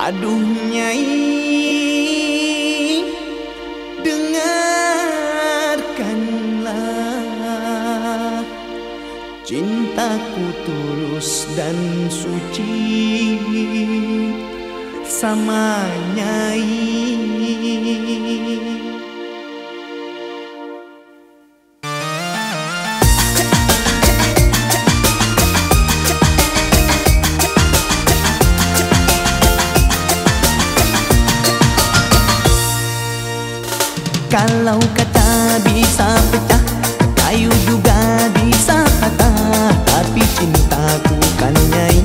Aduh nyai. Dengarkanlah. Cintaku tulus dan suci. Sama nyai Kalau kata bisa pecah Kayu juga bisa patah. Tapi cintaku kan nyai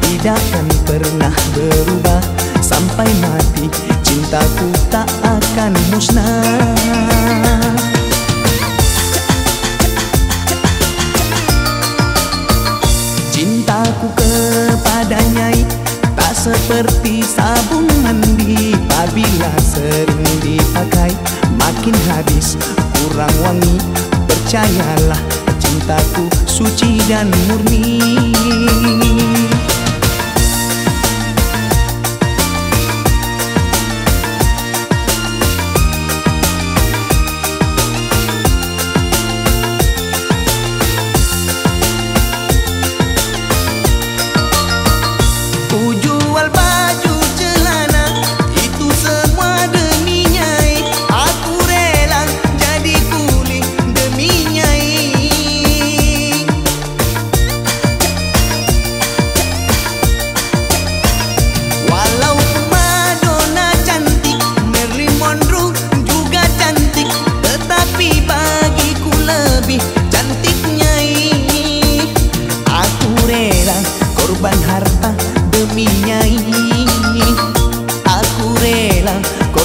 Tidak akan pernah berubah. Sampai mati cintaku tak akan musnah. Cintaku kepada nyai Tak seperti sabun mandi. Apabila sering dipakai Makin habis. Kurang wangi Percayalah cintaku suci dan murni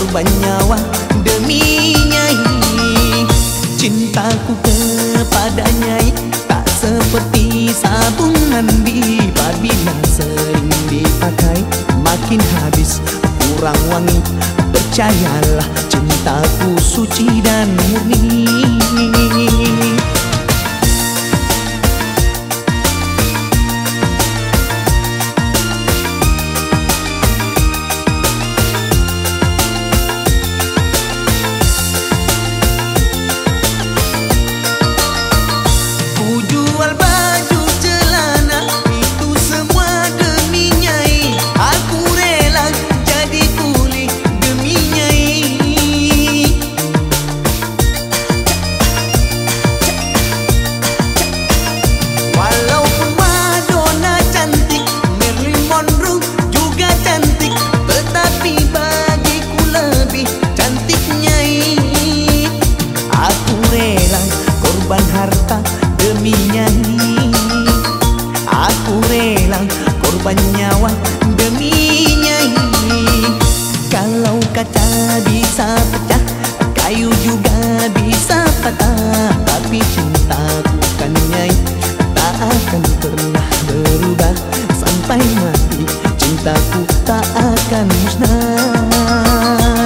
korban nyawa demi nyai. Cintaku kepada nyai tak seperti sabun mandi. Bila sering dipakai makin habis kurang wangi. Percayalah cintaku suci dan murni cintaku tak akan musnah